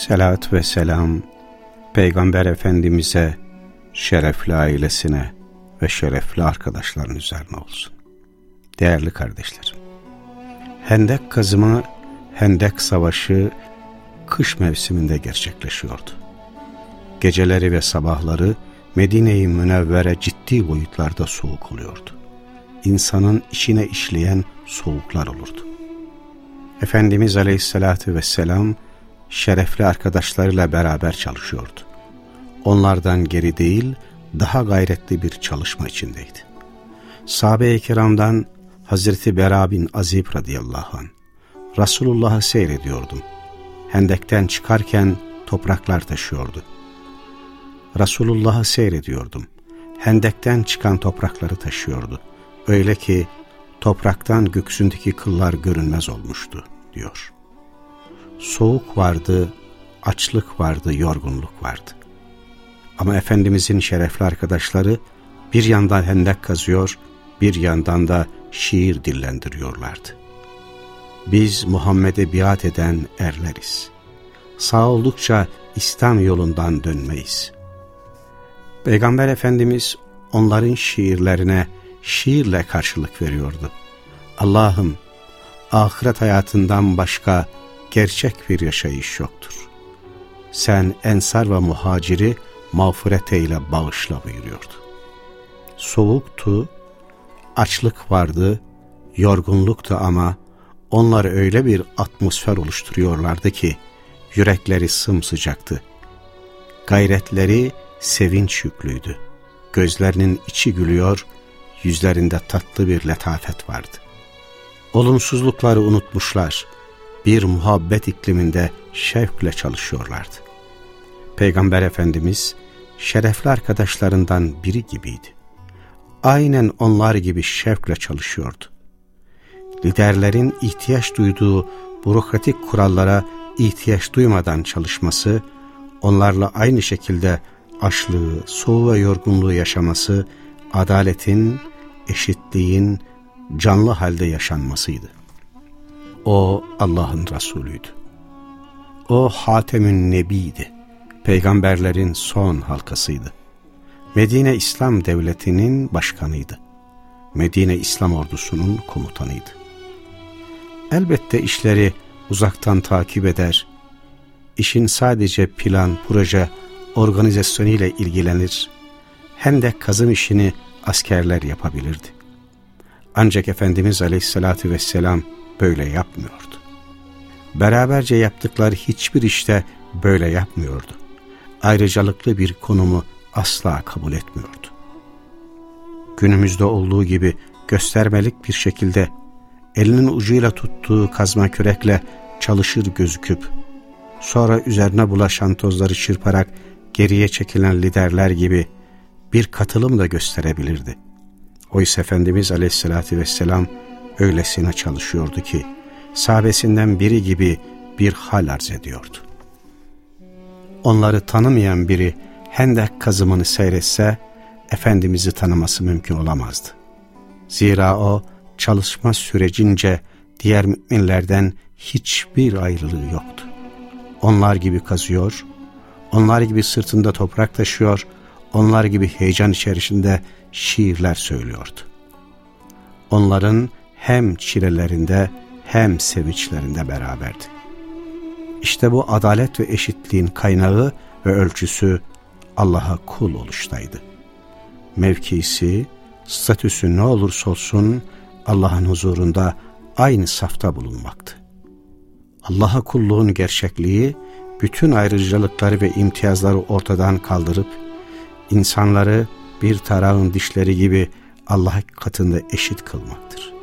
Selat ve selam Peygamber Efendimiz'e, şerefli ailesine ve şerefli arkadaşların üzerine olsun. Değerli kardeşlerim, Hendek kazımı, Hendek savaşı kış mevsiminde gerçekleşiyordu. Geceleri ve sabahları Medine-i Münevvere ciddi boyutlarda soğuk oluyordu. İnsanın içine işleyen soğuklar olurdu. Efendimiz Aleyhisselatü Vesselam şerefli arkadaşlarıyla beraber çalışıyordu. Onlardan geri değil, daha gayretli bir çalışma içindeydi. Sahabe-i kiramdan Hazreti Bera bin Azib radıyallahu anh, Resulullah'ı seyrediyordum. Hendekten çıkarken topraklar taşıyordu. Resulullah'ı seyrediyordum. Hendekten çıkan toprakları taşıyordu. Öyle ki topraktan göksündeki kıllar görünmez olmuştu, diyor. Soğuk vardı, açlık vardı, yorgunluk vardı. Ama Efendimizin şerefli arkadaşları bir yandan hendek kazıyor, bir yandan da şiir dillendiriyorlardı. Biz Muhammed'e biat eden erleriz. Sağ oldukça İslam yolundan dönmeyiz. Peygamber Efendimiz onların şiirlerine şiirle karşılık veriyordu. Allah'ım ahiret hayatından başka gerçek bir yaşayış yoktur. Sen ensar ve muhaciri mağfiret eyle bağışla buyuruyordu. Soğuktu, açlık vardı, yorgunluktu ama onlar öyle bir atmosfer oluşturuyorlardı ki yürekleri sımsıcaktı. Gayretleri sevinç yüklüydü. Gözlerinin içi gülüyor, yüzlerinde tatlı bir letafet vardı. Olumsuzlukları unutmuşlar, bir muhabbet ikliminde şevkle çalışıyorlardı. Peygamber Efendimiz şerefli arkadaşlarından biri gibiydi. Aynen onlar gibi şevkle çalışıyordu. Liderlerin ihtiyaç duyduğu bürokratik kurallara ihtiyaç duymadan çalışması, onlarla aynı şekilde açlığı, soğuğu ve yorgunluğu yaşaması, adaletin, eşitliğin canlı halde yaşanmasıydı. O Allah'ın Resulüydü. O Hatemün Nebi'ydi. Peygamberlerin son halkasıydı. Medine İslam Devleti'nin başkanıydı. Medine İslam ordusunun komutanıydı. Elbette işleri uzaktan takip eder, işin sadece plan, proje, organizasyonu ile ilgilenir, hem de kazım işini askerler yapabilirdi. Ancak Efendimiz Aleyhisselatü Vesselam böyle yapmıyordu. Beraberce yaptıkları hiçbir işte böyle yapmıyordu. Ayrıcalıklı bir konumu asla kabul etmiyordu. Günümüzde olduğu gibi göstermelik bir şekilde elinin ucuyla tuttuğu kazma kürekle çalışır gözüküp, sonra üzerine bulaşan tozları çırparak geriye çekilen liderler gibi bir katılım da gösterebilirdi. Oysa Efendimiz Aleyhisselatü Vesselam öylesine çalışıyordu ki sahabesinden biri gibi bir hal arz ediyordu. Onları tanımayan biri hendek kazımını seyretse Efendimiz'i tanıması mümkün olamazdı. Zira o çalışma sürecince diğer müminlerden hiçbir ayrılığı yoktu. Onlar gibi kazıyor, onlar gibi sırtında toprak taşıyor, onlar gibi heyecan içerisinde şiirler söylüyordu. Onların hem çilelerinde hem sevinçlerinde beraberdi. İşte bu adalet ve eşitliğin kaynağı ve ölçüsü Allah'a kul oluştaydı. Mevkisi, statüsü ne olursa olsun Allah'ın huzurunda aynı safta bulunmaktı. Allah'a kulluğun gerçekliği, bütün ayrıcalıkları ve imtiyazları ortadan kaldırıp, insanları bir tarağın dişleri gibi Allah katında eşit kılmaktır.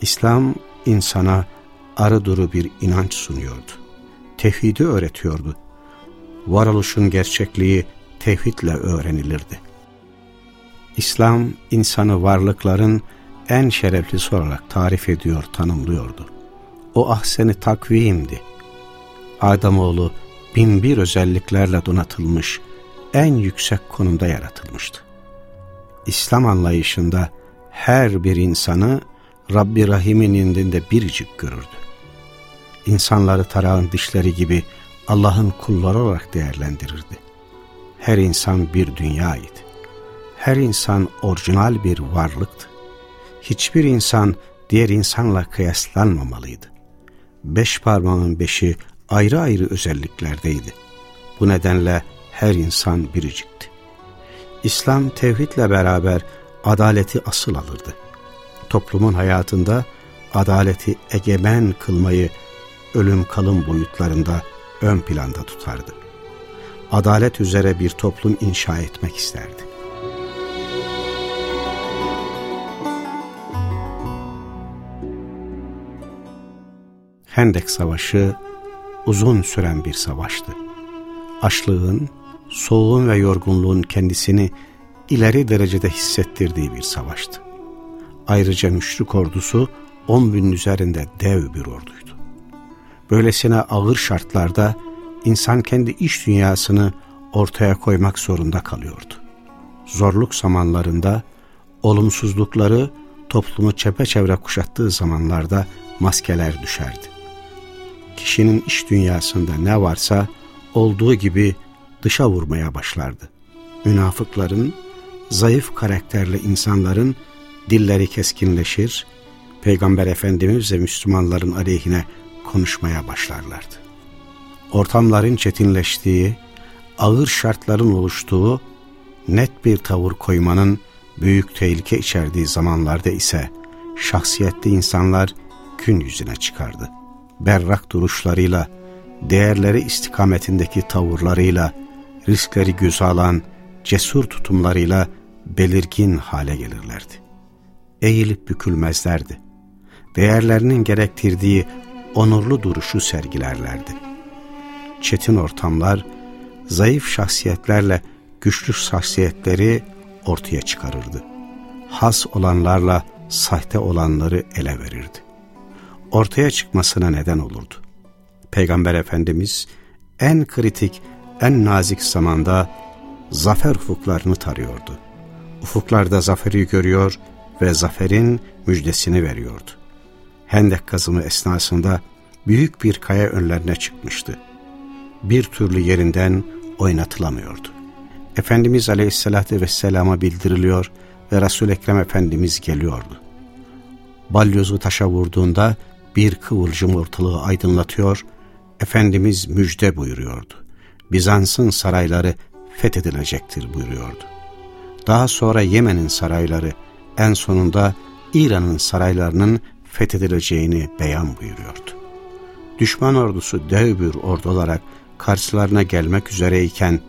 İslam insana arı duru bir inanç sunuyordu. tevhidi öğretiyordu. Varoluşun gerçekliği tevhidle öğrenilirdi. İslam insanı varlıkların en şereflisi olarak tarif ediyor, tanımlıyordu. O ahseni takvimdi. Ademoğlu binbir özelliklerle donatılmış, en yüksek konumda yaratılmıştı. İslam anlayışında her bir insanı Rabbi Rahim'in indinde biricik görürdü. İnsanları tarağın dişleri gibi Allah'ın kulları olarak değerlendirirdi. Her insan bir dünyaydı. Her insan orijinal bir varlıktı. Hiçbir insan diğer insanla kıyaslanmamalıydı. Beş parmağın beşi ayrı ayrı özelliklerdeydi. Bu nedenle her insan biricikti. İslam tevhidle beraber adaleti asıl alırdı. Toplumun hayatında adaleti egemen kılmayı ölüm kalım boyutlarında ön planda tutardı. Adalet üzere bir toplum inşa etmek isterdi. Hendek Savaşı uzun süren bir savaştı. Açlığın, soğuğun ve yorgunluğun kendisini ileri derecede hissettirdiği bir savaştı. Ayrıca müşrik ordusu 10 binin üzerinde dev bir orduydu. Böylesine ağır şartlarda insan kendi iş dünyasını ortaya koymak zorunda kalıyordu. Zorluk zamanlarında olumsuzlukları toplumu çepeçevre kuşattığı zamanlarda maskeler düşerdi. Kişinin iş dünyasında ne varsa olduğu gibi dışa vurmaya başlardı. Münafıkların, zayıf karakterli insanların dilleri keskinleşir, Peygamber Efendimiz ve Müslümanların aleyhine konuşmaya başlarlardı. Ortamların çetinleştiği, ağır şartların oluştuğu, net bir tavır koymanın büyük tehlike içerdiği zamanlarda ise şahsiyetli insanlar gün yüzüne çıkardı. Berrak duruşlarıyla, değerleri istikametindeki tavırlarıyla, riskleri göze alan cesur tutumlarıyla belirgin hale gelirlerdi. Eğilip bükülmezlerdi. Değerlerinin gerektirdiği onurlu duruşu sergilerlerdi. Çetin ortamlar, zayıf şahsiyetlerle güçlü şahsiyetleri ortaya çıkarırdı. Has olanlarla sahte olanları ele verirdi. Ortaya çıkmasına neden olurdu. Peygamber Efendimiz en kritik, en nazik zamanda zafer ufuklarını tarıyordu. Ufuklarda zaferi görüyor ve zaferin müjdesini veriyordu. Hendek kazımı esnasında büyük bir kaya önlerine çıkmıştı. Bir türlü yerinden oynatılamıyordu. Efendimiz Aleyhisselatü Vesselam'a bildiriliyor ve Resul-i Ekrem Efendimiz geliyordu. Balyozu taşa vurduğunda bir kıvılcım ortalığı aydınlatıyor, Efendimiz müjde buyuruyordu. Bizans'ın sarayları fethedilecektir buyuruyordu. Daha sonra Yemen'in sarayları, en sonunda İran'ın saraylarının fethedileceğini beyan buyuruyordu. Düşman ordusu dev bir ordu olarak karşılarına gelmek üzereyken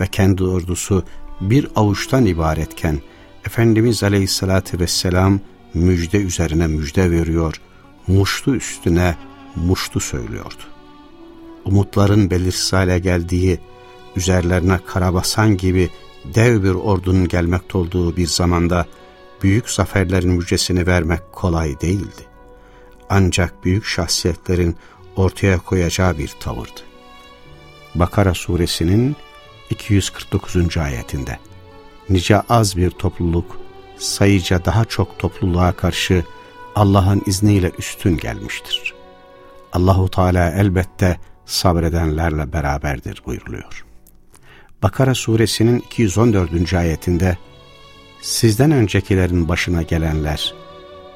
ve kendi ordusu bir avuçtan ibaretken Efendimiz Aleyhisselatü Vesselam müjde üzerine müjde veriyor, muştu üstüne muştu söylüyordu. Umutların belirsiz hale geldiği, üzerlerine karabasan gibi dev bir ordunun gelmekte olduğu bir zamanda büyük zaferlerin müjdesini vermek kolay değildi. Ancak büyük şahsiyetlerin ortaya koyacağı bir tavırdı. Bakara suresinin 249. ayetinde Nice az bir topluluk sayıca daha çok topluluğa karşı Allah'ın izniyle üstün gelmiştir. Allahu Teala elbette sabredenlerle beraberdir buyuruluyor. Bakara suresinin 214. ayetinde Sizden öncekilerin başına gelenler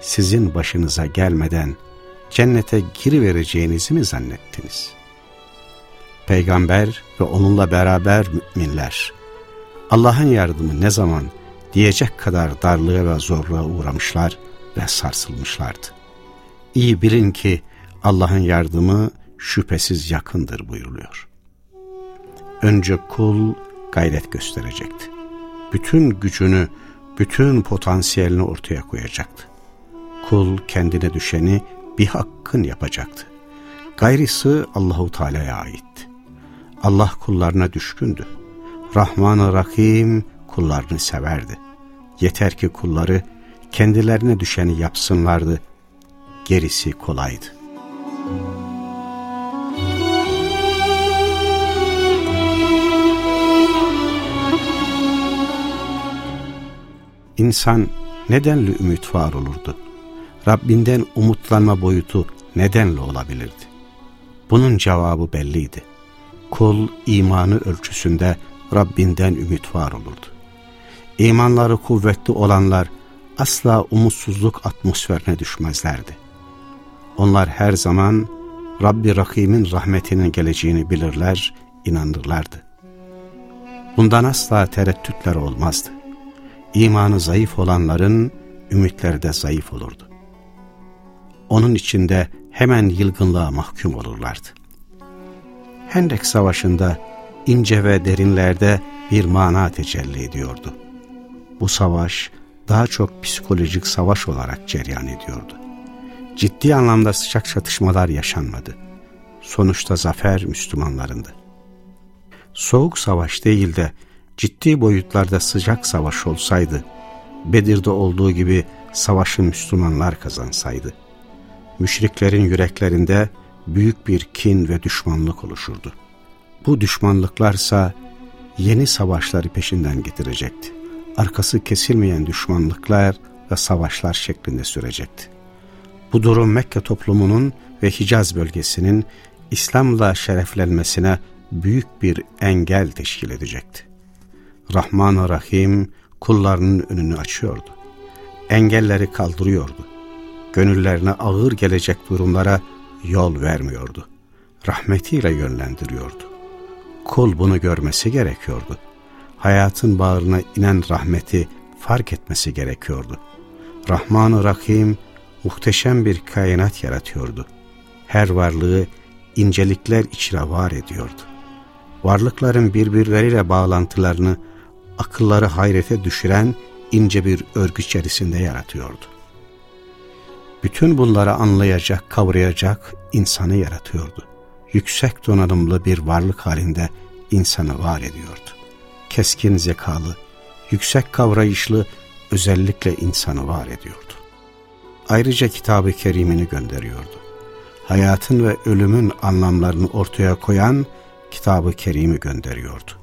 sizin başınıza gelmeden cennete girivereceğinizi mi zannettiniz? Peygamber ve onunla beraber müminler Allah'ın yardımı ne zaman diyecek kadar darlığa ve zorluğa uğramışlar ve sarsılmışlardı. İyi bilin ki Allah'ın yardımı şüphesiz yakındır buyuruluyor. Önce kul gayret gösterecekti. Bütün gücünü, bütün potansiyelini ortaya koyacaktı. Kul kendine düşeni bir hakkın yapacaktı. Gayrısı Allahu Teala'ya ait. Allah kullarına düşkündü. Rahman-ı Rahim kullarını severdi. Yeter ki kulları kendilerine düşeni yapsınlardı. Gerisi kolaydı. İnsan nedenli ümit var olurdu? Rabbinden umutlanma boyutu nedenle olabilirdi? Bunun cevabı belliydi. Kul imanı ölçüsünde Rabbinden ümit var olurdu. İmanları kuvvetli olanlar asla umutsuzluk atmosferine düşmezlerdi. Onlar her zaman Rabbi Rakim'in rahmetinin geleceğini bilirler, inanırlardı. Bundan asla tereddütler olmazdı. İmanı zayıf olanların ümitleri de zayıf olurdu. Onun içinde hemen yılgınlığa mahkum olurlardı. Hendek Savaşı'nda ince ve derinlerde bir mana tecelli ediyordu. Bu savaş daha çok psikolojik savaş olarak cereyan ediyordu. Ciddi anlamda sıcak çatışmalar yaşanmadı. Sonuçta zafer Müslümanlarındı. Soğuk savaş değil de ciddi boyutlarda sıcak savaş olsaydı, Bedir'de olduğu gibi savaşı Müslümanlar kazansaydı, müşriklerin yüreklerinde büyük bir kin ve düşmanlık oluşurdu. Bu düşmanlıklarsa yeni savaşları peşinden getirecekti. Arkası kesilmeyen düşmanlıklar ve savaşlar şeklinde sürecekti. Bu durum Mekke toplumunun ve Hicaz bölgesinin İslam'la şereflenmesine büyük bir engel teşkil edecekti. Rahman-ı Rahim kullarının önünü açıyordu. Engelleri kaldırıyordu. Gönüllerine ağır gelecek durumlara yol vermiyordu. Rahmetiyle yönlendiriyordu. Kul bunu görmesi gerekiyordu. Hayatın bağrına inen rahmeti fark etmesi gerekiyordu. Rahman-ı Rahim muhteşem bir kainat yaratıyordu. Her varlığı incelikler içine var ediyordu. Varlıkların birbirleriyle bağlantılarını akılları hayrete düşüren ince bir örgü içerisinde yaratıyordu. Bütün bunları anlayacak, kavrayacak insanı yaratıyordu. Yüksek donanımlı bir varlık halinde insanı var ediyordu. Keskin zekalı, yüksek kavrayışlı özellikle insanı var ediyordu. Ayrıca kitabı kerimini gönderiyordu. Hayatın ve ölümün anlamlarını ortaya koyan kitabı kerimi gönderiyordu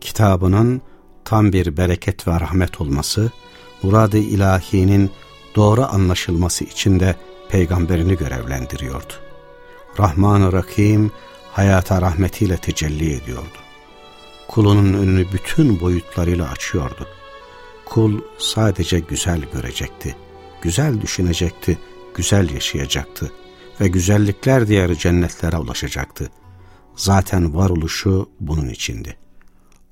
kitabının tam bir bereket ve rahmet olması, murad-ı ilahinin doğru anlaşılması için de peygamberini görevlendiriyordu. Rahman-ı Rahim hayata rahmetiyle tecelli ediyordu. Kulunun önünü bütün boyutlarıyla açıyordu. Kul sadece güzel görecekti, güzel düşünecekti, güzel yaşayacaktı ve güzellikler diyarı cennetlere ulaşacaktı. Zaten varoluşu bunun içindi.